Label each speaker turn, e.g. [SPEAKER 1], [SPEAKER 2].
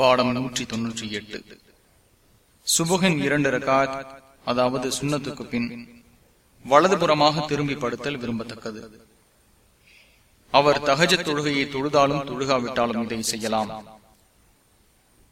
[SPEAKER 1] பாடம் நூற்றி தொன்னூற்றி எட்டு சுபுகின் இரண்டு ரகாத் அதாவது சுண்ணத்துக்கு பின் வலதுபுறமாக திரும்பி படுத்தல் விரும்பத்தக்கது. அவர் தகஜ தொழுகையை தொழுதாலும் தொழுகாவிட்டாலும் இதை செய்யலாம்.